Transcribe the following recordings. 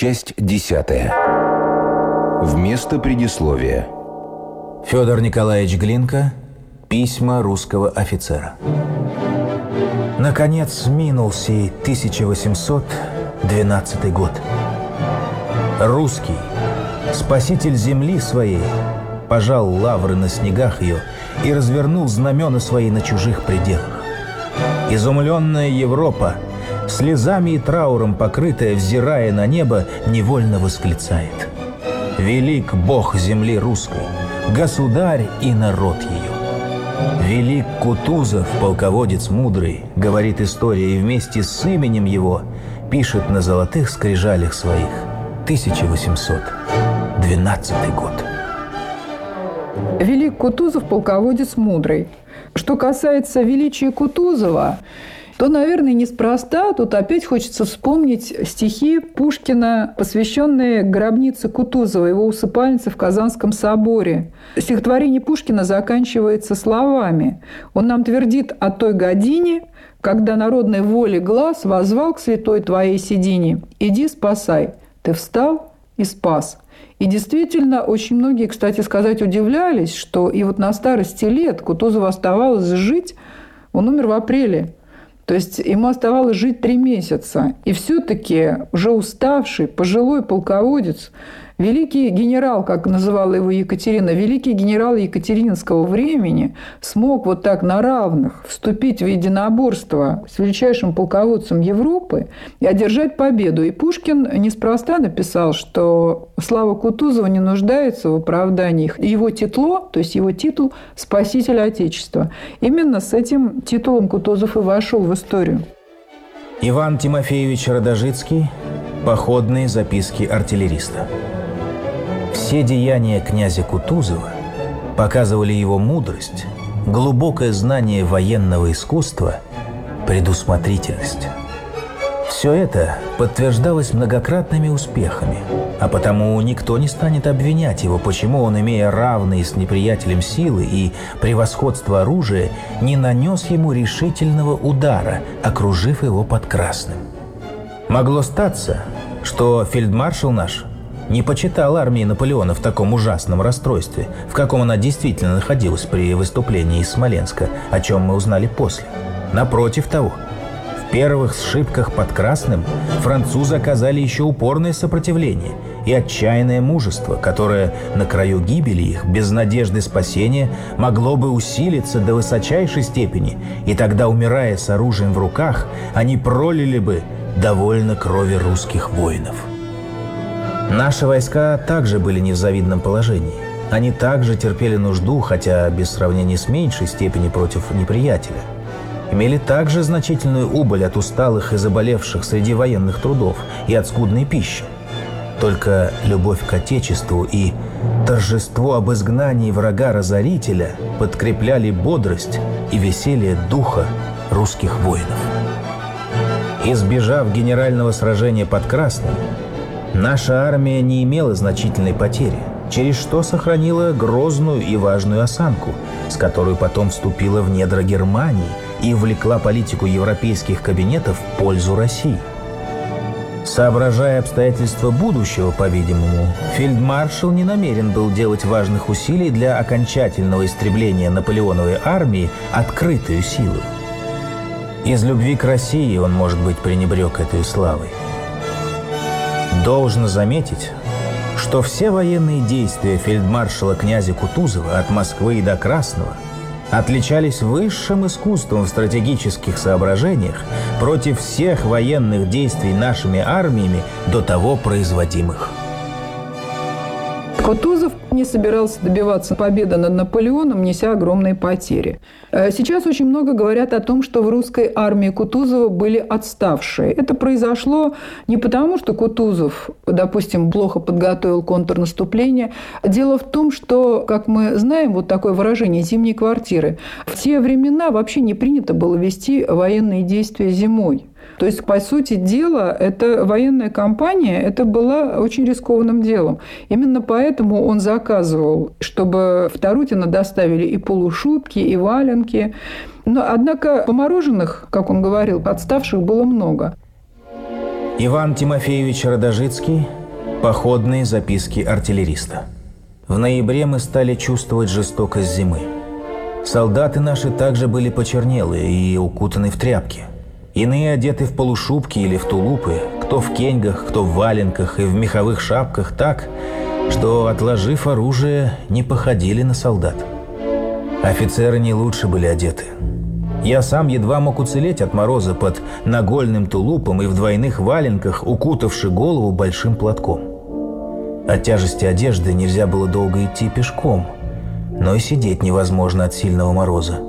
Часть десятая. Вместо предисловия. Федор Николаевич Глинка. Письма русского офицера. Наконец минул сей 1812 год. Русский, спаситель земли своей, пожал лавры на снегах ее и развернул знамена свои на чужих пределах. Изумленная Европа – слезами и трауром покрытая, взирая на небо, невольно восклицает. «Велик Бог земли русской, государь и народ ее!» «Велик Кутузов, полководец мудрый», — говорит история, и вместе с именем его пишет на золотых скрижалях своих 1812 год. Велик Кутузов полководец мудрый. Что касается величия Кутузова, то, наверное, неспроста. Тут опять хочется вспомнить стихи Пушкина, посвященные гробнице Кутузова, его усыпальнице в Казанском соборе. Стихотворение Пушкина заканчивается словами. Он нам твердит о той године, когда народной воле глаз возвал к святой твоей седине. Иди спасай, ты встал и спас. И действительно, очень многие, кстати сказать, удивлялись, что и вот на старости лет Кутузову оставалось жить, он умер в апреле то есть ему оставалось жить три месяца. И все-таки уже уставший пожилой полководец Великий генерал, как называла его Екатерина, великий генерал Екатерининского времени смог вот так на равных вступить в единоборство с величайшим полководцем Европы и одержать победу. И Пушкин неспроста написал, что слава Кутузова не нуждается в оправдании. Его титло, то есть его титул «Спаситель Отечества». Именно с этим титулом Кутузов и вошел в историю. Иван Тимофеевич Радожицкий. Походные записки артиллериста. Все деяния князя Кутузова показывали его мудрость, глубокое знание военного искусства, предусмотрительность. Все это подтверждалось многократными успехами, а потому никто не станет обвинять его, почему он, имея равные с неприятелем силы и превосходство оружия, не нанес ему решительного удара, окружив его под красным. Могло статься, что фельдмаршал наш – не почитала армии Наполеона в таком ужасном расстройстве, в каком она действительно находилась при выступлении из Смоленска, о чем мы узнали после. Напротив того, в первых сшибках под Красным французы оказали еще упорное сопротивление и отчаянное мужество, которое на краю гибели их, без надежды спасения, могло бы усилиться до высочайшей степени, и тогда, умирая с оружием в руках, они пролили бы довольно крови русских воинов. Наши войска также были не в завидном положении. Они также терпели нужду, хотя без сравнения с меньшей степени против неприятеля. Имели также значительную убыль от усталых и заболевших среди военных трудов и от скудной пищи. Только любовь к Отечеству и торжество об изгнании врага-разорителя подкрепляли бодрость и веселье духа русских воинов. Избежав генерального сражения под Красным, Наша армия не имела значительной потери, через что сохранила грозную и важную осанку, с которой потом вступила в недра Германии и влекла политику европейских кабинетов в пользу России. Соображая обстоятельства будущего, по-видимому, фельдмаршал не намерен был делать важных усилий для окончательного истребления наполеоновой армии открытую силу. Из любви к России он, может быть, пренебрег этой славой. Должно заметить, что все военные действия фельдмаршала князя Кутузова от Москвы и до Красного отличались высшим искусством в стратегических соображениях против всех военных действий нашими армиями до того производимых. Кутузов не собирался добиваться победы над Наполеоном, неся огромные потери. Э, сейчас очень много говорят о том, что в русской армии Кутузова были отставшие. Это произошло не потому, что Кутузов, допустим, плохо подготовил контрнаступление. Дело в том, что, как мы знаем, вот такое выражение «зимние квартиры». В те времена вообще не принято было вести военные действия зимой. То есть, по сути дела, эта военная кампания, это была очень рискованным делом. Именно поэтому он заказывал, чтобы в Тарутино доставили и полушубки, и валенки. Но, однако, помороженных, как он говорил, отставших было много. Иван Тимофеевич Родожицкий Походные записки артиллериста. В ноябре мы стали чувствовать жестокость зимы. Солдаты наши также были почернелые и укутаны в тряпки – Иные одеты в полушубки или в тулупы, кто в кеньгах, кто в валенках и в меховых шапках так, что, отложив оружие, не походили на солдат. Офицеры не лучше были одеты. Я сам едва мог уцелеть от мороза под нагольным тулупом и в двойных валенках, укутавши голову большим платком. От тяжести одежды нельзя было долго идти пешком, но и сидеть невозможно от сильного мороза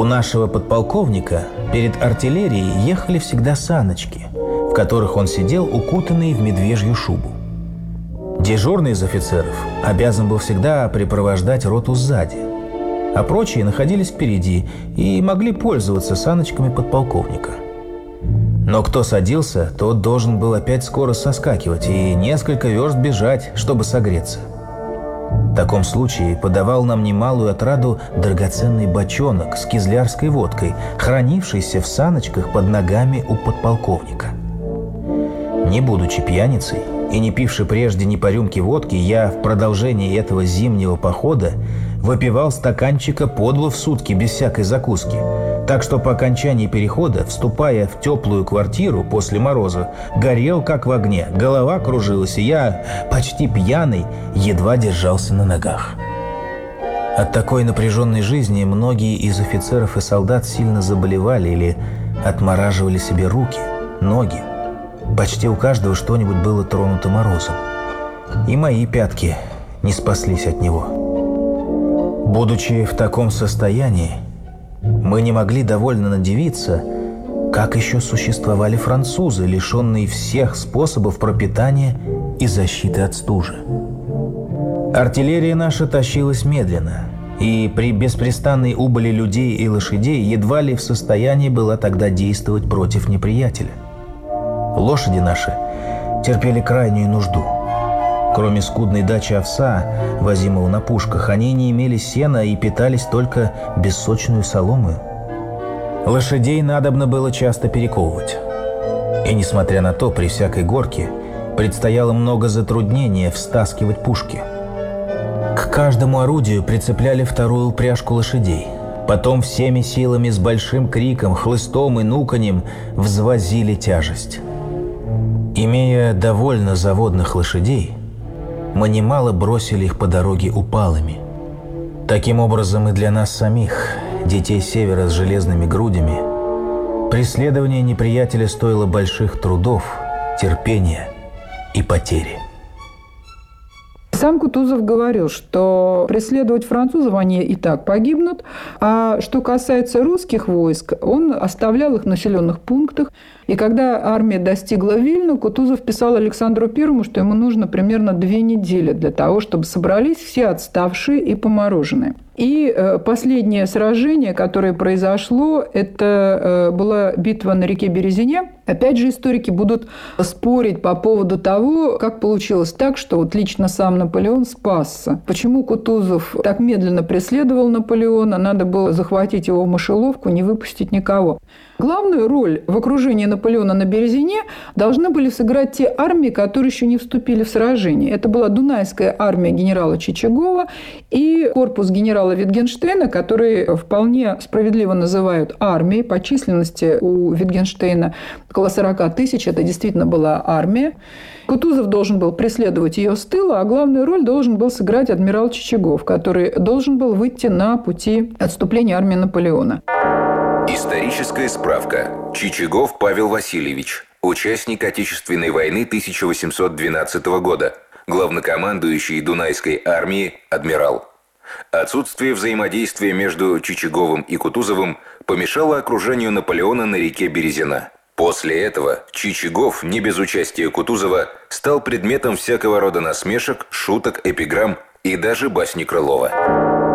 у нашего подполковника перед артиллерией ехали всегда саночки, в которых он сидел укутанный в медвежью шубу. Дежурный из офицеров обязан был всегда припровождать роту сзади, а прочие находились впереди и могли пользоваться саночками подполковника. Но кто садился, тот должен был опять скоро соскакивать и несколько верст бежать, чтобы согреться таком случае подавал нам немалую отраду драгоценный бочонок с кизлярской водкой, хранившийся в саночках под ногами у подполковника. Не будучи пьяницей, и не пивший прежде ни по рюмке водки, я в продолжении этого зимнего похода выпивал стаканчика подво в сутки без всякой закуски. Так что по окончании перехода, вступая в теплую квартиру после мороза, горел как в огне, голова кружилась, и я, почти пьяный, едва держался на ногах. От такой напряженной жизни многие из офицеров и солдат сильно заболевали или отмораживали себе руки, ноги. Почти у каждого что-нибудь было тронуто морозом. И мои пятки не спаслись от него. Будучи в таком состоянии, мы не могли довольно надевиться, как еще существовали французы, лишенные всех способов пропитания и защиты от стужи. Артиллерия наша тащилась медленно, и при беспрестанной убыли людей и лошадей едва ли в состоянии была тогда действовать против неприятеля – Лошади наши терпели крайнюю нужду. Кроме скудной дачи овса, возимого на пушках, они не имели сена и питались только бессочную соломою. Лошадей надобно было часто перековывать. И несмотря на то, при всякой горке предстояло много затруднения встаскивать пушки. К каждому орудию прицепляли вторую упряжку лошадей. Потом всеми силами с большим криком, хлыстом и нуканем взвозили тяжесть. Имея довольно заводных лошадей, мы немало бросили их по дороге упалыми. Таким образом и для нас самих, детей севера с железными грудями, преследование неприятеля стоило больших трудов, терпения и потери. Сам Кутузов говорил, что преследовать французов они и так погибнут. А что касается русских войск, он оставлял их в населенных пунктах. И когда армия достигла Вильну, Кутузов писал Александру Первому, что ему нужно примерно две недели для того, чтобы собрались все отставшие и помороженные. И э, последнее сражение, которое произошло, это э, была битва на реке Березине. Опять же, историки будут спорить по поводу того, как получилось так, что вот лично сам Наполеон спасся. Почему Кутузов так медленно преследовал Наполеона? Надо было захватить его в мышеловку, не выпустить никого. Главную роль в окружении Наполеона на Березине должны были сыграть те армии, которые еще не вступили в сражение. Это была Дунайская армия генерала Чичагова и корпус генерала Витгенштейна, который вполне справедливо называют армией. По численности у Витгенштейна около 40 тысяч. Это действительно была армия. Кутузов должен был преследовать ее с тыла, а главную роль должен был сыграть адмирал Чичагов, который должен был выйти на пути отступления армии Наполеона. Наполеона. Историческая справка. Чичигов Павел Васильевич. Участник Отечественной войны 1812 года. Главнокомандующий Дунайской армии адмирал. Отсутствие взаимодействия между Чичиговым и Кутузовым помешало окружению Наполеона на реке Березина. После этого Чичигов, не без участия Кутузова, стал предметом всякого рода насмешек, шуток, эпиграмм и даже басни Крылова.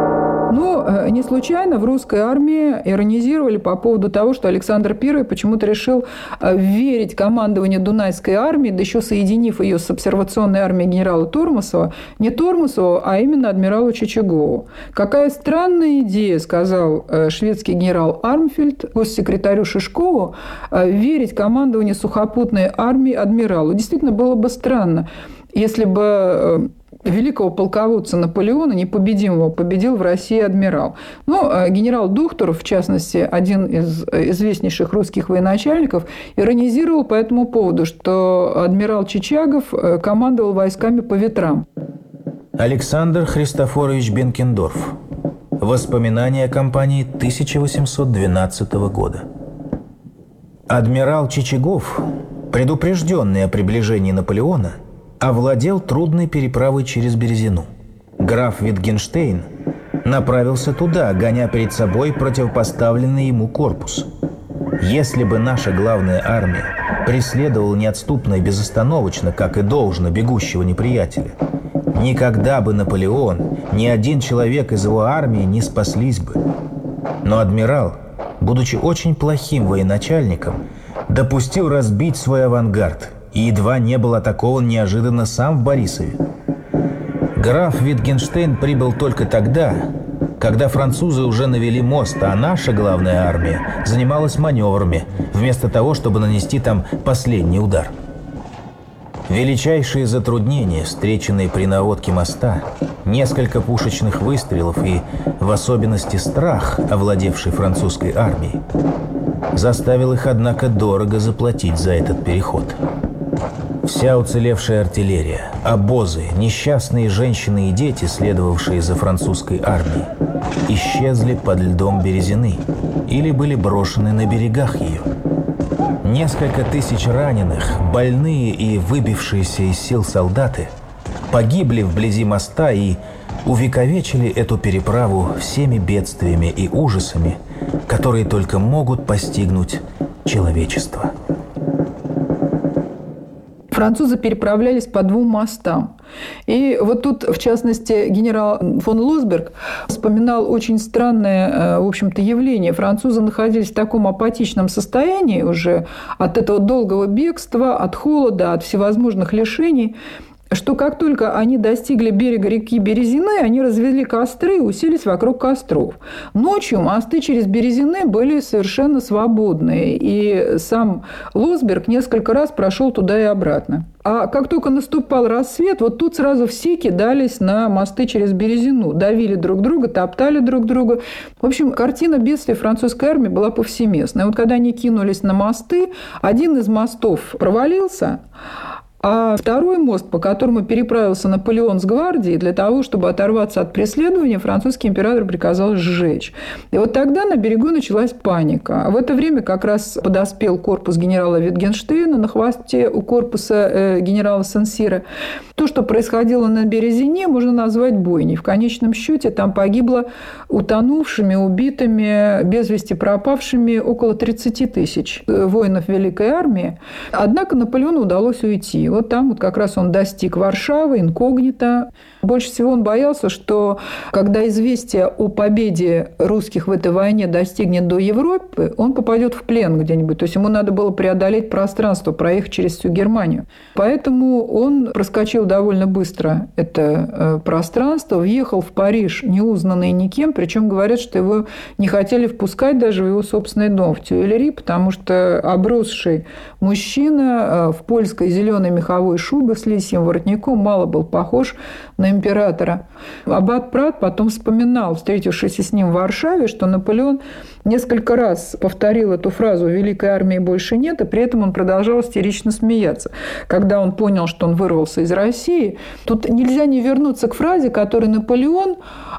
Э, не случайно в русской армии иронизировали по поводу того, что Александр I почему-то решил э, верить командованию Дунайской армии, да еще соединив ее с обсервационной армией генерала Тормосова, не Тормосова, а именно адмиралу Чичагову. Какая странная идея, сказал э, шведский генерал Армфельд госсекретарю Шишкову, верить командованию сухопутной армии адмиралу. Действительно, было бы странно, если бы великого полководца Наполеона, непобедимого, победил в России адмирал. Но генерал Духтуров, в частности, один из э, известнейших русских военачальников, иронизировал по этому поводу, что адмирал Чичагов э, командовал войсками по ветрам. Александр Христофорович Бенкендорф. Воспоминания о кампании 1812 года. Адмирал Чичагов, предупрежденный о приближении Наполеона – овладел трудной переправой через Березину. Граф Витгенштейн направился туда, гоня перед собой противопоставленный ему корпус. Если бы наша главная армия преследовала неотступно и безостановочно, как и должно, бегущего неприятеля, никогда бы Наполеон, ни один человек из его армии не спаслись бы. Но адмирал, будучи очень плохим военачальником, допустил разбить свой авангард – и едва не был атакован неожиданно сам в Борисове. Граф Витгенштейн прибыл только тогда, когда французы уже навели мост, а наша главная армия занималась маневрами, вместо того, чтобы нанести там последний удар. Величайшие затруднения, встреченные при наводке моста, несколько пушечных выстрелов и, в особенности, страх, овладевший французской армией, заставил их, однако, дорого заплатить за этот переход. Вся уцелевшая артиллерия, обозы, несчастные женщины и дети, следовавшие за французской армией, исчезли под льдом Березины или были брошены на берегах ее. Несколько тысяч раненых, больные и выбившиеся из сил солдаты погибли вблизи моста и увековечили эту переправу всеми бедствиями и ужасами, которые только могут постигнуть человечество. Французы переправлялись по двум мостам. И вот тут, в частности, генерал фон Лосберг вспоминал очень странное, э, в общем-то, явление. Французы находились в таком апатичном состоянии уже от этого долгого бегства, от холода, от всевозможных лишений, что как только они достигли берега реки Березины, они развели костры и уселись вокруг костров. Ночью мосты через Березины были совершенно свободные, и сам Лосберг несколько раз прошел туда и обратно. А как только наступал рассвет, вот тут сразу все кидались на мосты через Березину, давили друг друга, топтали друг друга. В общем, картина бедствия французской армии была повсеместная. Вот когда они кинулись на мосты, один из мостов провалился, а второй мост, по которому переправился Наполеон с гвардией, для того, чтобы оторваться от преследования, французский император приказал сжечь. И вот тогда на берегу началась паника. А в это время как раз подоспел корпус генерала Витгенштейна на хвосте у корпуса э, генерала Сансира. То, что происходило на Березине, можно назвать бойней. В конечном счете там погибло утонувшими, убитыми, без вести пропавшими около 30 тысяч э, воинов Великой армии. Однако Наполеону удалось уйти вот там вот как раз он достиг Варшавы, инкогнито. Больше всего он боялся, что когда известие о победе русских в этой войне достигнет до Европы, он попадет в плен где-нибудь. То есть ему надо было преодолеть пространство, проехать через всю Германию. Поэтому он проскочил довольно быстро это э, пространство, въехал в Париж, неузнанный никем, причем говорят, что его не хотели впускать даже в его собственный дом в Тюэлери, потому что обросший мужчина э, в польской зеленой механизме меховой шубы с лисьим воротником мало был похож на императора. Аббат Прат потом вспоминал, встретившись с ним в Варшаве, что Наполеон несколько раз повторил эту фразу «Великой армии больше нет», и при этом он продолжал истерично смеяться. Когда он понял, что он вырвался из России, тут нельзя не вернуться к фразе, которую Наполеон,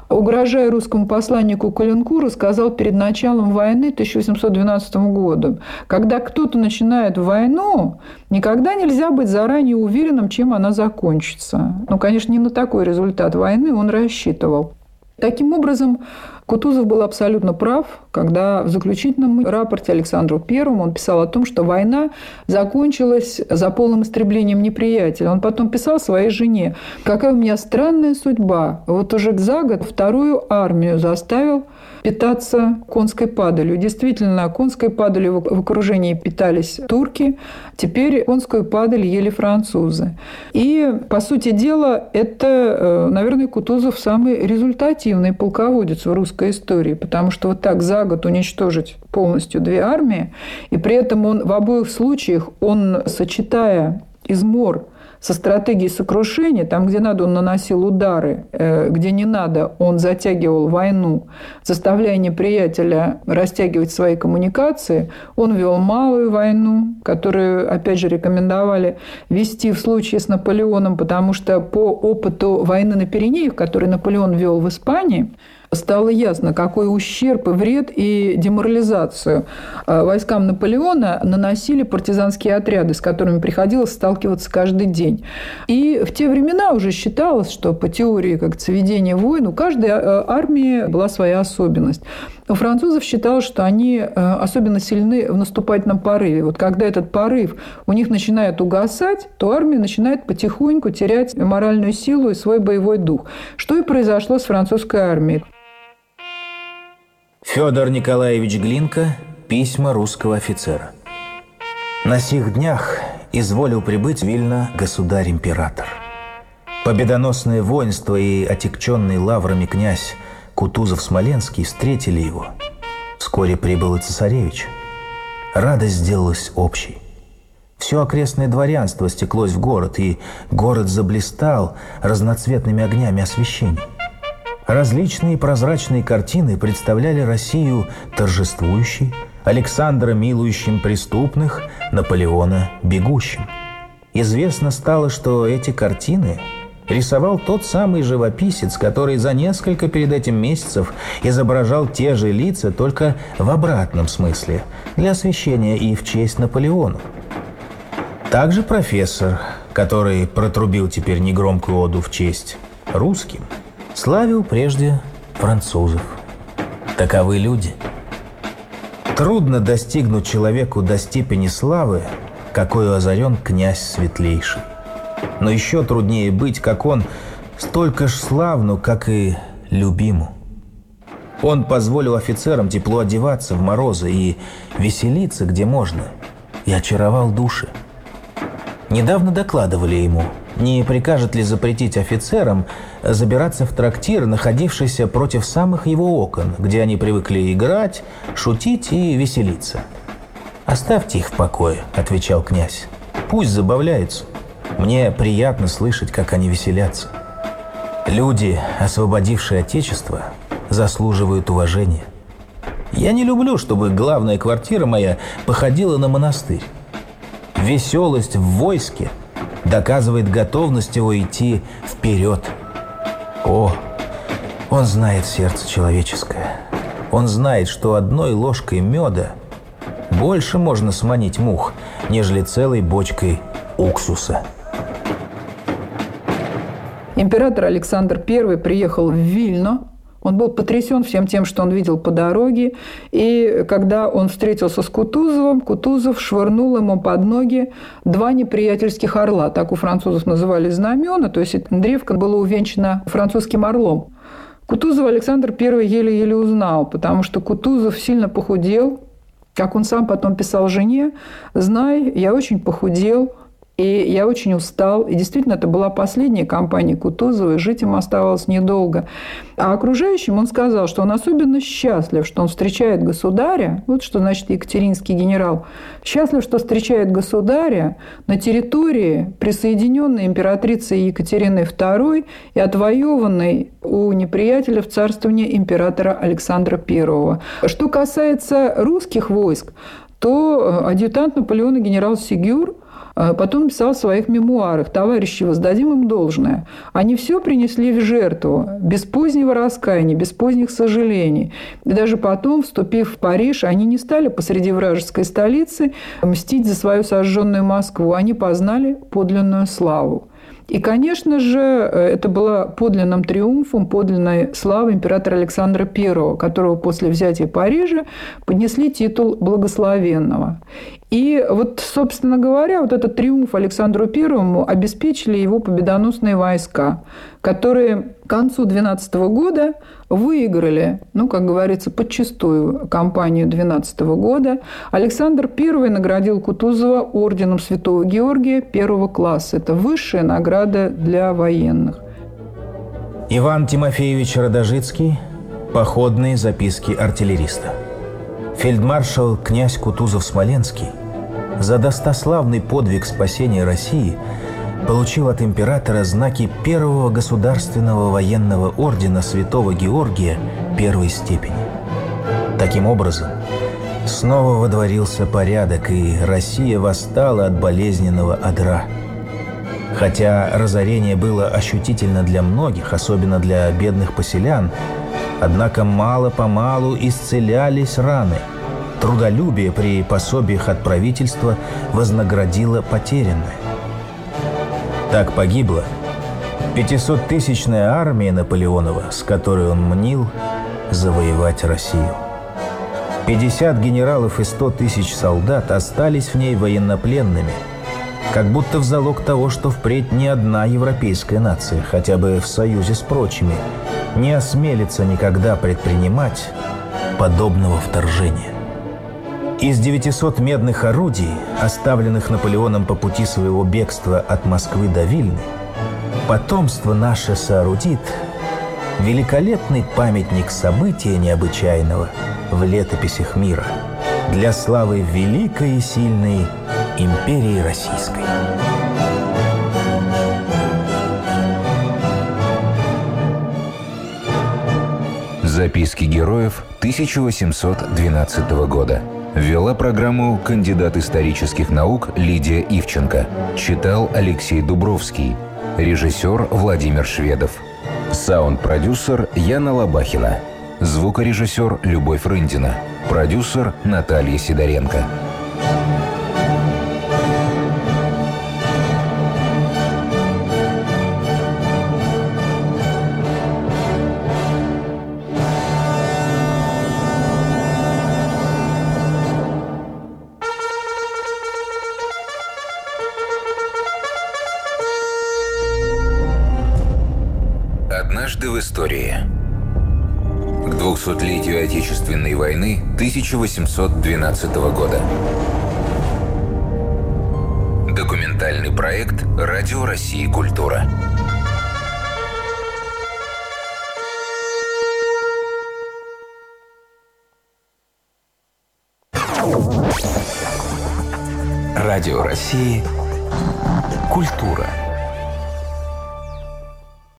угрожая русскому посланнику Калинкуру, сказал перед началом войны 1812 года, Когда кто-то начинает войну, никогда нельзя быть заранее уверенным, чем она закончится. Ну, конечно, не на такой результат войны он рассчитывал. Таким образом, Кутузов был абсолютно прав, когда в заключительном рапорте Александру Первому он писал о том, что война закончилась за полным истреблением неприятеля. Он потом писал своей жене, какая у меня странная судьба. Вот уже за год вторую армию заставил питаться конской падалью. Действительно, конской падалью в окружении питались турки, теперь конскую падаль ели французы. И, по сути дела, это, э, наверное, Кутузов самый результативный полководец в русской истории, потому что вот так за год уничтожить полностью две армии, и при этом он в обоих случаях, он, сочетая измор – со стратегией сокрушения, там, где надо, он наносил удары, э, где не надо, он затягивал войну, заставляя неприятеля растягивать свои коммуникации, он вел малую войну, которую, опять же, рекомендовали вести в случае с Наполеоном, потому что по опыту войны на Пиренеях, который Наполеон вел в Испании, стало ясно, какой ущерб и вред и деморализацию э, войскам Наполеона наносили партизанские отряды, с которыми приходилось сталкиваться каждый день. И в те времена уже считалось, что по теории как сведения войн у каждой э, армии была своя особенность. У французов считалось, что они э, особенно сильны в наступательном порыве. Вот когда этот порыв у них начинает угасать, то армия начинает потихоньку терять моральную силу и свой боевой дух. Что и произошло с французской армией. Федор Николаевич Глинка «Письма русского офицера». На сих днях изволил прибыть Вильно государь-император. Победоносное воинство и отекченный лаврами князь Кутузов-Смоленский встретили его. Вскоре прибыл и цесаревич. Радость сделалась общей. Все окрестное дворянство стеклось в город, и город заблистал разноцветными огнями освещения. Различные прозрачные картины представляли Россию торжествующей, Александра милующим преступных, Наполеона бегущим. Известно стало, что эти картины рисовал тот самый живописец, который за несколько перед этим месяцев изображал те же лица, только в обратном смысле, для освещения и в честь Наполеону. Также профессор, который протрубил теперь негромкую оду в честь русским, славил прежде французов. Таковы люди. Трудно достигнуть человеку до степени славы, какой озарен князь светлейший. Но еще труднее быть, как он, столько ж славну, как и любиму. Он позволил офицерам тепло одеваться в морозы и веселиться, где можно, и очаровал души. Недавно докладывали ему, не прикажет ли запретить офицерам забираться в трактир, находившийся против самых его окон, где они привыкли играть, шутить и веселиться. «Оставьте их в покое», — отвечал князь. «Пусть забавляются». Мне приятно слышать, как они веселятся. Люди, освободившие Отечество, заслуживают уважения. Я не люблю, чтобы главная квартира моя походила на монастырь. Веселость в войске доказывает готовность его идти вперед. О, он знает сердце человеческое. Он знает, что одной ложкой меда больше можно сманить мух, нежели целой бочкой уксуса. Император Александр I приехал в Вильно, он был потрясен всем тем, что он видел по дороге. И когда он встретился с Кутузовым, Кутузов швырнул ему под ноги два неприятельских орла. Так у французов называли знамена. То есть древко была увенчана французским орлом. Кутузова Александр I еле-еле узнал, потому что Кутузов сильно похудел. Как он сам потом писал жене, «Знай, я очень похудел, и я очень устал. И действительно, это была последняя компания Кутузова, жить им оставалось недолго. А окружающим он сказал, что он особенно счастлив, что он встречает государя. Вот что значит екатеринский генерал. Счастлив, что встречает государя на территории, присоединенной императрицей Екатериной II и отвоеванной у неприятеля в царствование императора Александра I. Что касается русских войск, то э, адъютант Наполеона генерал Сигюр – а потом писал в своих мемуарах, товарищи, воздадим им должное. Они все принесли в жертву, без позднего раскаяния, без поздних сожалений. И даже потом, вступив в Париж, они не стали посреди вражеской столицы мстить за свою сожженную Москву. Они познали подлинную славу. И, конечно же, это было подлинным триумфом, подлинной славы императора Александра I, которого после взятия Парижа поднесли титул благословенного. И вот, собственно говоря, вот этот триумф Александру Первому обеспечили его победоносные войска, которые к концу 12 года выиграли, ну, как говорится, подчистую кампанию 12 года. Александр I наградил Кутузова орденом Святого Георгия первого класса. Это высшая награда для военных. Иван Тимофеевич Радожицкий. Походные записки артиллериста фельдмаршал князь Кутузов-Смоленский за достославный подвиг спасения России получил от императора знаки первого государственного военного ордена Святого Георгия первой степени. Таким образом, снова водворился порядок, и Россия восстала от болезненного адра. Хотя разорение было ощутительно для многих, особенно для бедных поселян, Однако мало-помалу исцелялись раны. Трудолюбие при пособиях от правительства вознаградило потерянное. Так погибло 500-тысячная армия Наполеонова, с которой он мнил завоевать Россию. 50 генералов и 100 тысяч солдат остались в ней военнопленными – как будто в залог того, что впредь ни одна европейская нация, хотя бы в союзе с прочими, не осмелится никогда предпринимать подобного вторжения. Из 900 медных орудий, оставленных Наполеоном по пути своего бегства от Москвы до Вильны, потомство наше соорудит великолепный памятник события необычайного в летописях мира для славы великой и сильной империи российской. Записки героев 1812 года. Вела программу кандидат исторических наук Лидия Ивченко. Читал Алексей Дубровский. Режиссер Владимир Шведов. Саунд-продюсер Яна Лобахина. Звукорежиссер Любовь Рындина. Продюсер Наталья Сидоренко. истории. К 200-летию Отечественной войны 1812 года. Документальный проект «Радио России. Культура». Радио России «Культура».